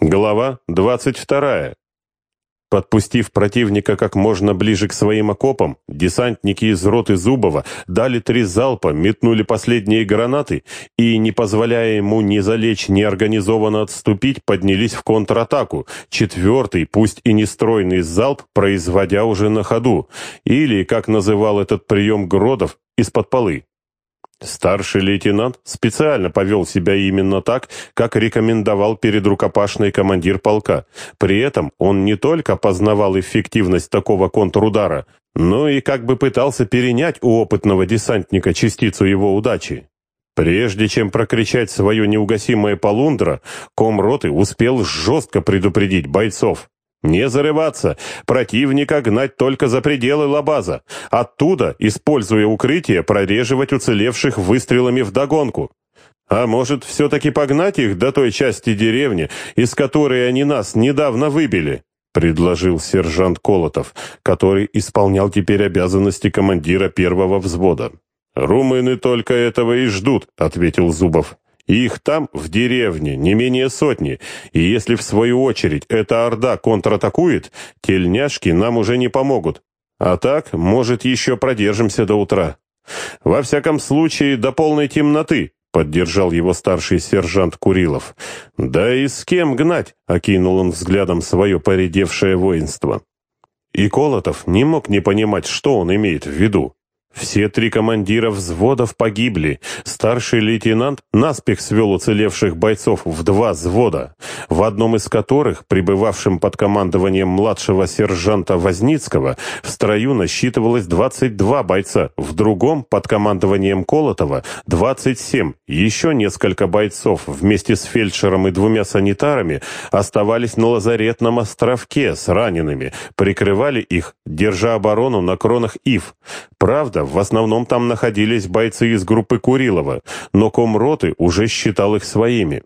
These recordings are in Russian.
Глава 22. Подпустив противника как можно ближе к своим окопам, десантники из роты Зубова дали три залпа, метнули последние гранаты и, не позволяя ему ни залечь, ни организованно отступить, поднялись в контратаку, четвертый, пусть и нестройный залп, производя уже на ходу, или, как называл этот прием Гродов, из-под полы. Старший лейтенант специально повел себя именно так, как рекомендовал перед рукопашной командир полка. При этом он не только познавал эффективность такого контрудара, но и как бы пытался перенять у опытного десантника частицу его удачи. Прежде чем прокричать свое неугасимое полундра, комроты успел жестко предупредить бойцов. Не зарываться, противника гнать только за пределы лабаза. Оттуда, используя укрытие, прореживать уцелевших выстрелами вдогонку. А может, все-таки погнать их до той части деревни, из которой они нас недавно выбили? предложил сержант Колотов, который исполнял теперь обязанности командира первого взвода. «Румыны только этого и ждут», — ответил Зубов. Их там, в деревне, не менее сотни, и если в свою очередь эта орда контратакует, тельняшки нам уже не помогут. А так, может, еще продержимся до утра. Во всяком случае, до полной темноты, поддержал его старший сержант Курилов. Да и с кем гнать, окинул он взглядом свое поредевшее воинство. И Колотов не мог не понимать, что он имеет в виду. Все три командира взводов погибли. Старший лейтенант наспех свел уцелевших бойцов в два взвода, в одном из которых, пребывавшим под командованием младшего сержанта Возницкого, в строю насчитывалось 22 бойца, в другом, под командованием Колотова, 27. Еще несколько бойцов вместе с фельдшером и двумя санитарами оставались на лазаретном островке с ранеными, прикрывали их, держа оборону на кронах ив. Правда, в основном там находились бойцы из группы Курилова, но комроты уже считал их своими.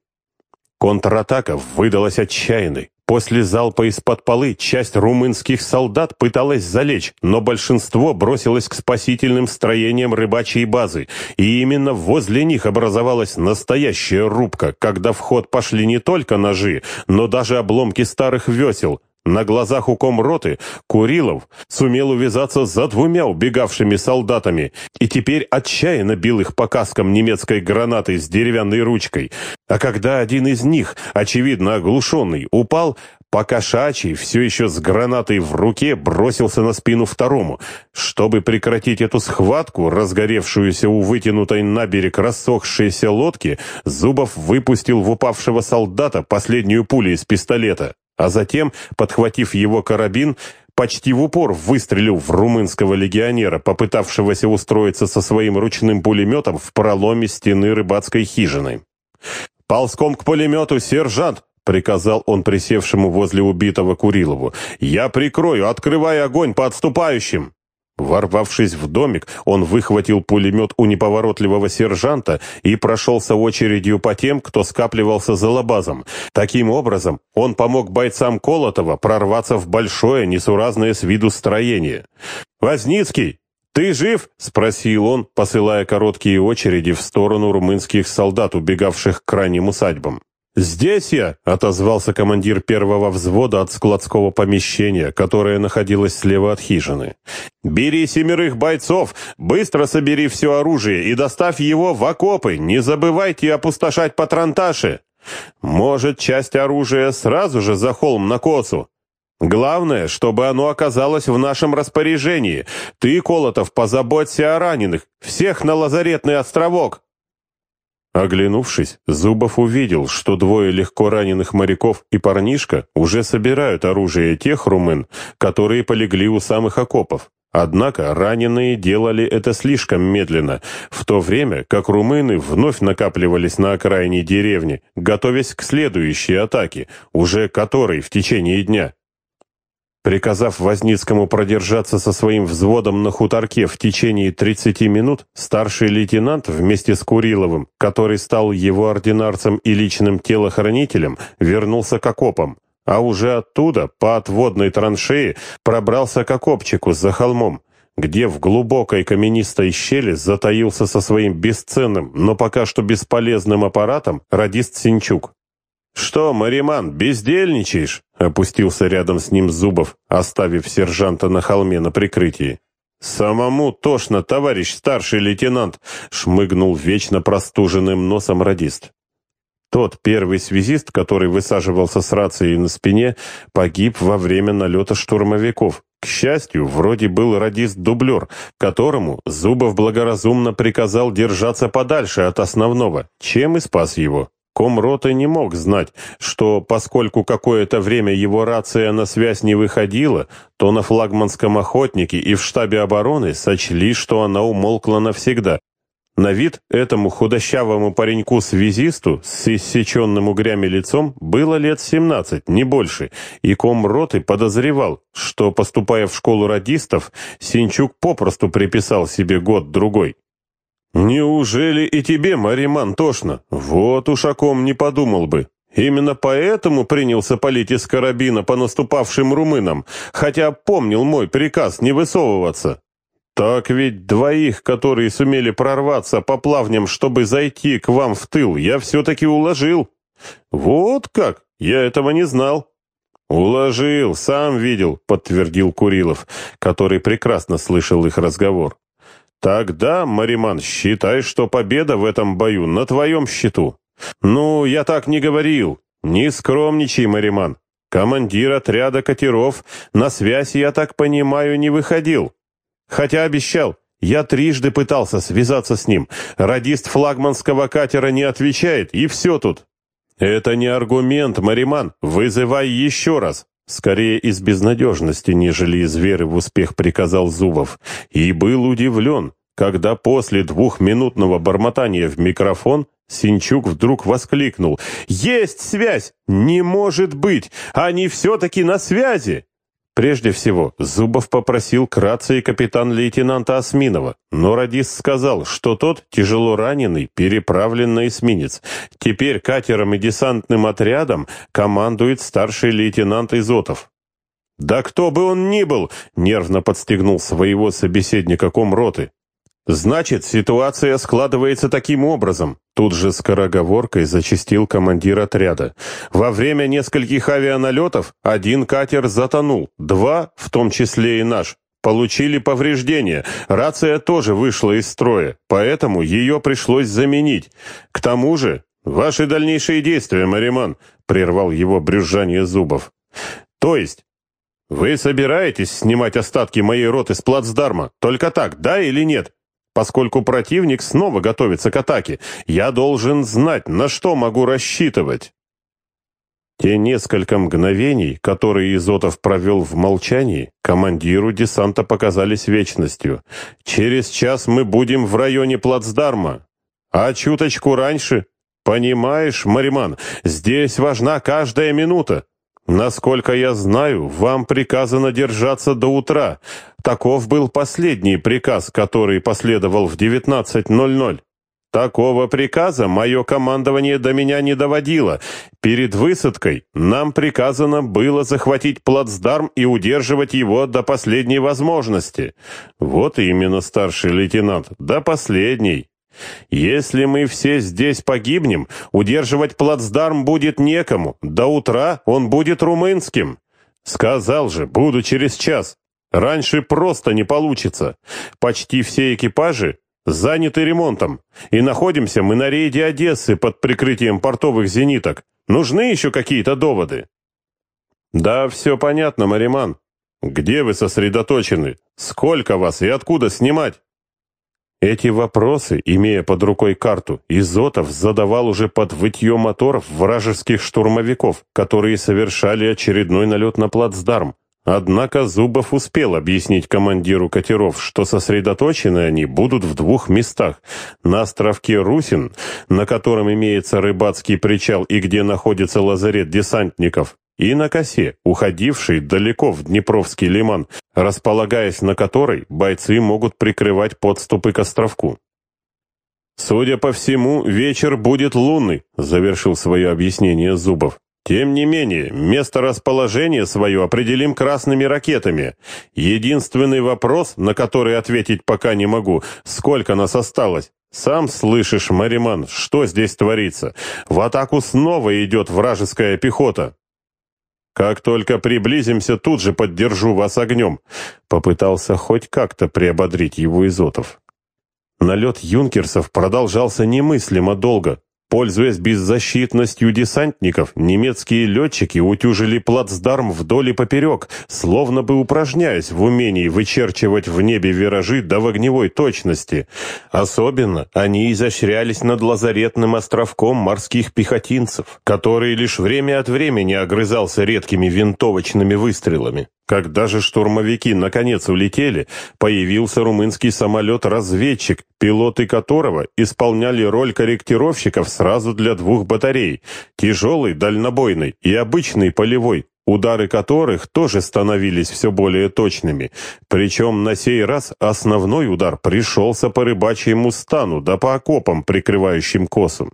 Контратака выдалась отчаянной. После залпа из-под полы часть румынских солдат пыталась залечь, но большинство бросилось к спасительным строениям рыбачьей базы, и именно возле них образовалась настоящая рубка, когда в ход пошли не только ножи, но даже обломки старых весел, на глазах у комроты Курилов сумел увязаться за двумя убегавшими солдатами и теперь отчаянно бил их по каскам немецкой гранатой с деревянной ручкой. А когда один из них, очевидно оглушенный, упал, покошачий, все еще с гранатой в руке, бросился на спину второму. Чтобы прекратить эту схватку, разгоревшуюся у вытянутой на берег рассохшейся лодки, Зубов выпустил в упавшего солдата последнюю пулю из пистолета а затем, подхватив его карабин, почти в упор выстрелил в румынского легионера, попытавшегося устроиться со своим ручным пулеметом в проломе стены рыбацкой хижины. «Ползком к пулемету, сержант!» — приказал он присевшему возле убитого Курилову. «Я прикрою, открывай огонь по отступающим!» Ворвавшись в домик, он выхватил пулемет у неповоротливого сержанта и прошелся очередью по тем, кто скапливался за лабазом. Таким образом, он помог бойцам Колотова прорваться в большое, несуразное с виду строение. «Возницкий, ты жив?» — спросил он, посылая короткие очереди в сторону румынских солдат, убегавших к крайним усадьбам. «Здесь я!» — отозвался командир первого взвода от складского помещения, которое находилось слева от хижины. «Бери семерых бойцов, быстро собери все оружие и доставь его в окопы, не забывайте опустошать патронташи. Может, часть оружия сразу же за холм на косу. Главное, чтобы оно оказалось в нашем распоряжении. Ты, Колотов, позаботься о раненых, всех на лазаретный островок». Оглянувшись, Зубов увидел, что двое легко раненых моряков и парнишка уже собирают оружие тех румын, которые полегли у самых окопов. Однако раненые делали это слишком медленно, в то время как румыны вновь накапливались на окраине деревни, готовясь к следующей атаке, уже которой в течение дня. Приказав Возницкому продержаться со своим взводом на хуторке в течение 30 минут, старший лейтенант вместе с Куриловым, который стал его ординарцем и личным телохранителем, вернулся к окопам, а уже оттуда, по отводной траншеи, пробрался к окопчику за холмом, где в глубокой каменистой щели затаился со своим бесценным, но пока что бесполезным аппаратом радист Синчук. «Что, Мариман, бездельничаешь?» — опустился рядом с ним Зубов, оставив сержанта на холме на прикрытии. «Самому тошно, товарищ старший лейтенант!» — шмыгнул вечно простуженным носом радист. Тот первый связист, который высаживался с рацией на спине, погиб во время налета штурмовиков. К счастью, вроде был радист-дублер, которому Зубов благоразумно приказал держаться подальше от основного, чем и спас его. Комроты не мог знать, что, поскольку какое-то время его рация на связь не выходила, то на флагманском охотнике и в штабе обороны сочли, что она умолкла навсегда. На вид этому худощавому пареньку-связисту с иссеченным угрями лицом было лет 17, не больше, и комроты подозревал, что, поступая в школу радистов, Синчук попросту приписал себе год-другой. «Неужели и тебе, Мариман, тошно? Вот уж о ком не подумал бы. Именно поэтому принялся палить из карабина по наступавшим румынам, хотя помнил мой приказ не высовываться. Так ведь двоих, которые сумели прорваться по плавням, чтобы зайти к вам в тыл, я все-таки уложил. Вот как? Я этого не знал». «Уложил, сам видел», — подтвердил Курилов, который прекрасно слышал их разговор. Тогда, Мариман, считай, что победа в этом бою на твоем счету. Ну, я так не говорил. Не скромничай, Мариман. Командир отряда катеров на связь, я так понимаю, не выходил. Хотя обещал. Я трижды пытался связаться с ним. Радист флагманского катера не отвечает, и все тут. Это не аргумент, Мариман. Вызывай еще раз. Скорее из безнадежности, нежели из веры в успех приказал Зубов, и был удивлен, когда после двухминутного бормотания в микрофон Синчук вдруг воскликнул «Есть связь! Не может быть! Они все-таки на связи!» Прежде всего, Зубов попросил к рации капитан-лейтенанта Осминова, но радист сказал, что тот, тяжело раненый, переправлен на эсминец. Теперь катером и десантным отрядом командует старший лейтенант Изотов. «Да кто бы он ни был!» — нервно подстегнул своего собеседника комроты. «Значит, ситуация складывается таким образом», — тут же скороговоркой зачастил командир отряда. «Во время нескольких авианалетов один катер затонул, два, в том числе и наш, получили повреждения. Рация тоже вышла из строя, поэтому ее пришлось заменить. К тому же, ваши дальнейшие действия, Мариман», — прервал его брюзжание зубов. «То есть, вы собираетесь снимать остатки моей роты с плацдарма? Только так, да или нет?» Поскольку противник снова готовится к атаке, я должен знать, на что могу рассчитывать. Те несколько мгновений, которые Изотов провел в молчании, командиру десанта показались вечностью. Через час мы будем в районе плацдарма. А чуточку раньше... Понимаешь, Мариман, здесь важна каждая минута. Насколько я знаю, вам приказано держаться до утра. Таков был последний приказ, который последовал в 19.00. Такого приказа мое командование до меня не доводило. Перед высадкой нам приказано было захватить плацдарм и удерживать его до последней возможности. Вот именно, старший лейтенант, до последней. Если мы все здесь погибнем, удерживать плацдарм будет некому. До утра он будет румынским. Сказал же, буду через час. Раньше просто не получится. Почти все экипажи заняты ремонтом. И находимся мы на рейде Одессы под прикрытием портовых зениток. Нужны еще какие-то доводы? Да, все понятно, Мариман. Где вы сосредоточены? Сколько вас и откуда снимать? Эти вопросы, имея под рукой карту, Изотов задавал уже под вытье моторов вражеских штурмовиков, которые совершали очередной налет на плацдарм. Однако Зубов успел объяснить командиру катеров, что сосредоточены они будут в двух местах. На островке Русин, на котором имеется рыбацкий причал и где находится лазарет десантников, и на косе, уходившей далеко в Днепровский лиман, располагаясь на которой бойцы могут прикрывать подступы к островку. «Судя по всему, вечер будет лунный», — завершил свое объяснение Зубов. «Тем не менее, место расположения свое определим красными ракетами. Единственный вопрос, на который ответить пока не могу, сколько нас осталось, «Сам слышишь, Мариман, что здесь творится? В атаку снова идет вражеская пехота!» «Как только приблизимся, тут же поддержу вас огнем», — попытался хоть как-то приободрить его Изотов. Налет юнкерсов продолжался немыслимо долго. Пользуясь беззащитностью десантников, немецкие летчики утюжили плацдарм вдоль и поперек, словно бы упражняясь в умении вычерчивать в небе виражи до огневой точности. Особенно они изощрялись над лазаретным островком морских пехотинцев, который лишь время от времени огрызался редкими винтовочными выстрелами. Когда же штурмовики наконец улетели, появился румынский самолет-разведчик, пилоты которого исполняли роль корректировщиков сразу для двух батарей, тяжелый, дальнобойный и обычный полевой, удары которых тоже становились все более точными. Причем на сей раз основной удар пришелся по рыбачьему стану да по окопам, прикрывающим косом.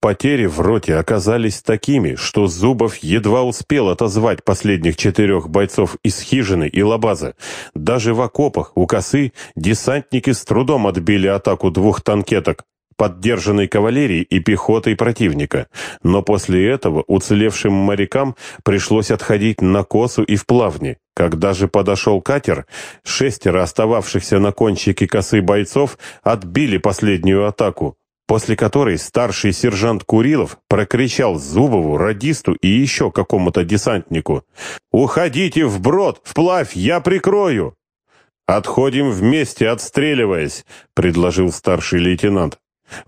Потери в роте оказались такими, что Зубов едва успел отозвать последних четырех бойцов из хижины и лабаза. Даже в окопах у косы десантники с трудом отбили атаку двух танкеток, поддержанной кавалерией и пехотой противника. Но после этого уцелевшим морякам пришлось отходить на косу и в плавни. Когда же подошел катер, шестеро остававшихся на кончике косы бойцов отбили последнюю атаку после которой старший сержант Курилов прокричал Зубову, радисту и еще какому-то десантнику. «Уходите вброд, вплавь, я прикрою!» «Отходим вместе, отстреливаясь», — предложил старший лейтенант.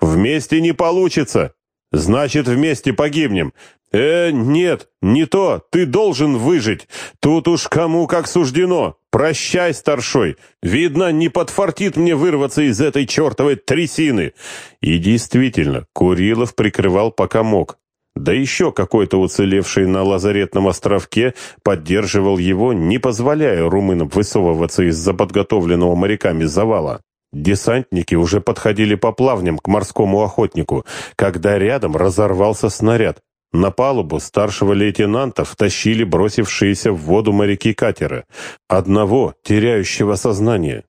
«Вместе не получится. Значит, вместе погибнем. «Э, нет, не то, ты должен выжить. Тут уж кому как суждено. Прощай, старшой. Видно, не подфартит мне вырваться из этой чертовой трясины». И действительно, Курилов прикрывал пока мог. Да еще какой-то уцелевший на лазаретном островке поддерживал его, не позволяя румынам высовываться из-за подготовленного моряками завала. Десантники уже подходили по плавням к морскому охотнику, когда рядом разорвался снаряд. На палубу старшего лейтенанта втащили бросившиеся в воду моряки катера, одного теряющего сознание.